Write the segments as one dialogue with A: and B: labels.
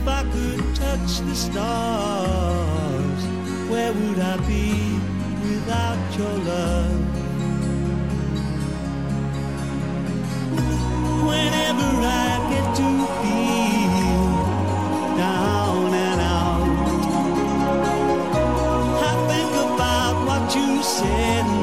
A: If I could touch the stars, where would I be without your love? Whenever I get to feel down and out, I think about what you said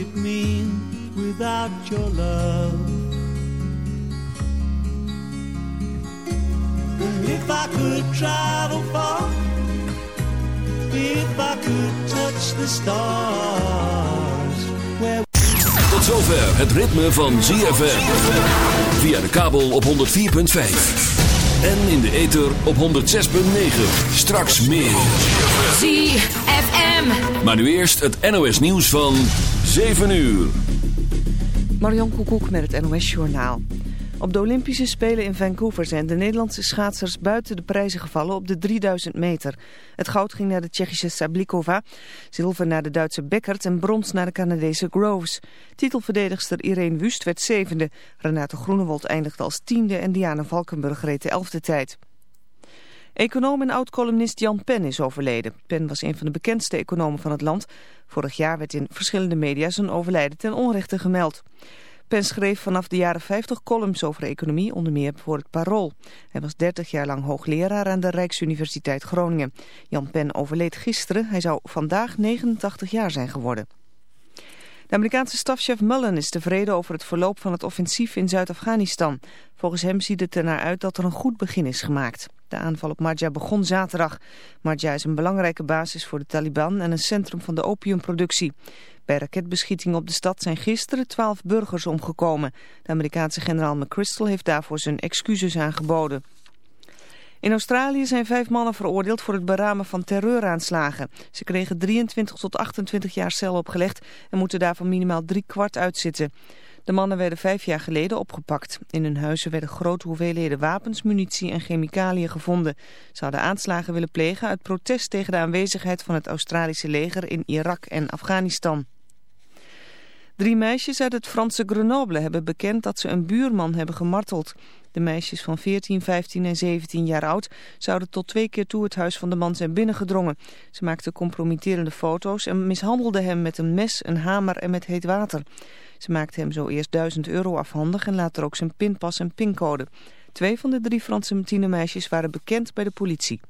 A: it mean without your love? And if I could travel far, if I could touch the stars, where
B: Tot zover het ritme van ZFM. Via de kabel op 104.5. En in de ether op 106.9. Straks meer.
C: ZFM.
B: Maar nu eerst het NOS nieuws van 7 uur.
D: Marion Koekoek met het NOS Journaal. Op de Olympische Spelen in Vancouver zijn de Nederlandse schaatsers buiten de prijzen gevallen op de 3000 meter. Het goud ging naar de Tsjechische Sablikova, zilver naar de Duitse Beckert en brons naar de Canadese Groves. Titelverdedigster Irene Wust werd zevende, Renate Groenewold eindigde als tiende en Diana Valkenburg reed de elfde tijd. Econoom en oud-columnist Jan Pen is overleden. Pen was een van de bekendste economen van het land. Vorig jaar werd in verschillende media zijn overlijden ten onrechte gemeld. Pen schreef vanaf de jaren 50 columns over economie, onder meer voor het Parool. Hij was 30 jaar lang hoogleraar aan de Rijksuniversiteit Groningen. Jan Pen overleed gisteren. Hij zou vandaag 89 jaar zijn geworden. De Amerikaanse stafchef Mullen is tevreden over het verloop van het offensief in Zuid-Afghanistan. Volgens hem ziet het er naar uit dat er een goed begin is gemaakt. De aanval op Marja begon zaterdag. Marja is een belangrijke basis voor de Taliban en een centrum van de opiumproductie. Bij raketbeschietingen op de stad zijn gisteren twaalf burgers omgekomen. De Amerikaanse generaal McChrystal heeft daarvoor zijn excuses aangeboden. In Australië zijn vijf mannen veroordeeld voor het beramen van terreuraanslagen. Ze kregen 23 tot 28 jaar cel opgelegd en moeten daarvan minimaal drie kwart uitzitten. De mannen werden vijf jaar geleden opgepakt. In hun huizen werden grote hoeveelheden wapens, munitie en chemicaliën gevonden. Ze hadden aanslagen willen plegen uit protest tegen de aanwezigheid van het Australische leger in Irak en Afghanistan. Drie meisjes uit het Franse Grenoble hebben bekend dat ze een buurman hebben gemarteld. De meisjes van 14, 15 en 17 jaar oud zouden tot twee keer toe het huis van de man zijn binnengedrongen. Ze maakten compromitterende foto's en mishandelden hem met een mes, een hamer en met heet water. Ze maakten hem zo eerst 1000 euro afhandig en later ook zijn pinpas en pincode. Twee van de drie Franse tienermeisjes waren bekend bij de politie.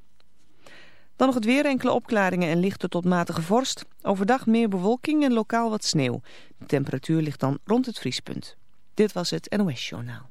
D: Dan nog het weer, enkele opklaringen en lichte tot matige vorst. Overdag meer bewolking en lokaal wat sneeuw. De temperatuur ligt dan rond het vriespunt. Dit was het NOS Journaal.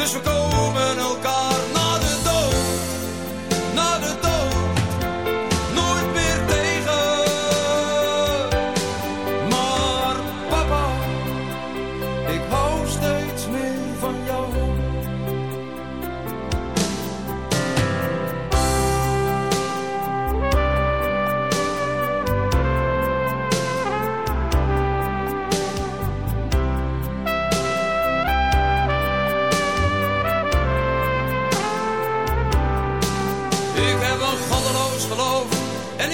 E: dus we komen elkaar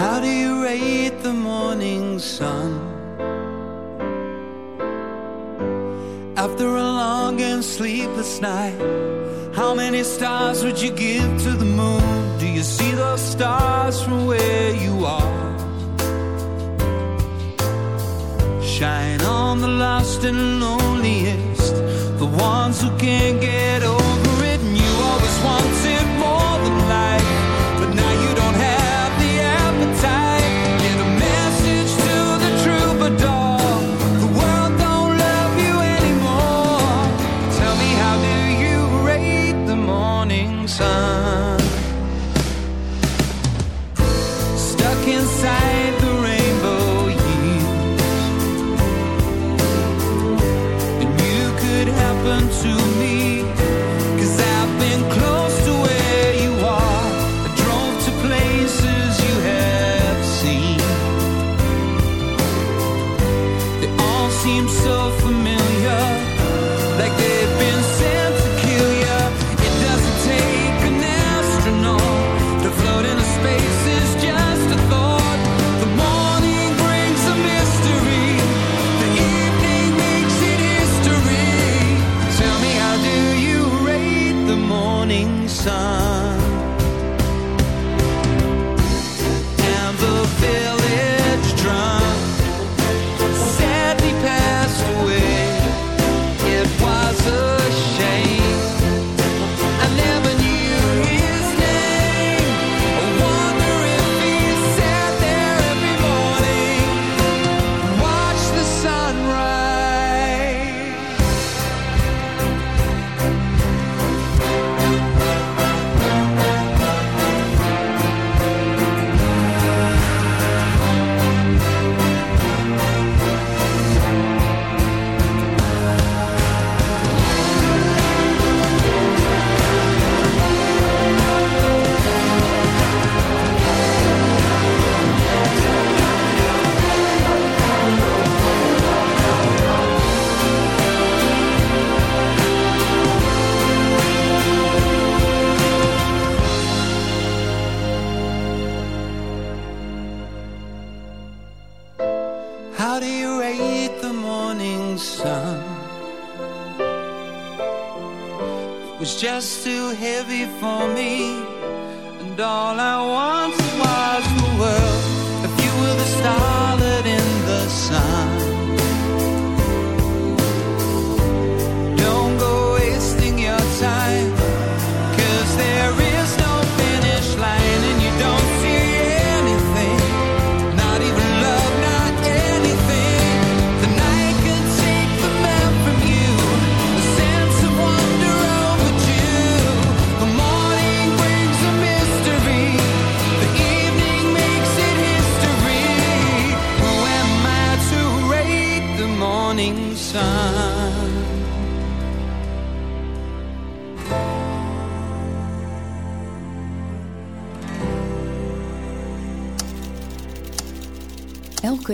F: How do you rate the morning sun? After a long and sleepless night, how many stars would you give to the moon? Do you see those stars from where you are? Shine on the lost and loneliest, the ones who can't get over it. And you always wanted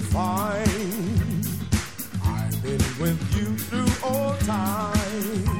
G: find
H: I've been with you through all time.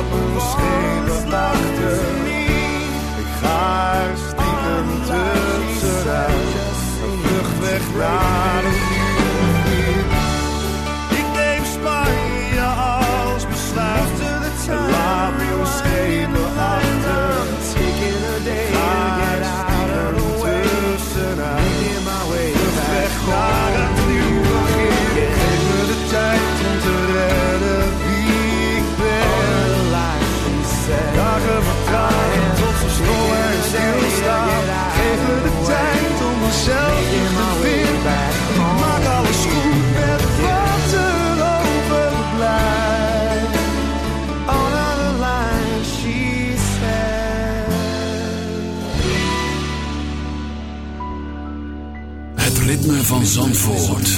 I: Me schepen achter. Ik ga er stiekem tussenuit. Een vlucht weg naar
B: van Zandvoort.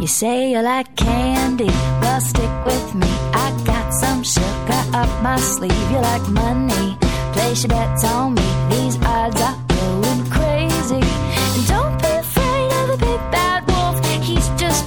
C: You say you like candy, well stick with me. I got some sugar up my sleeve. You like money, place your bets on me. These odds are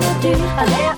C: to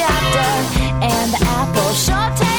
G: chapter and the apple
J: short.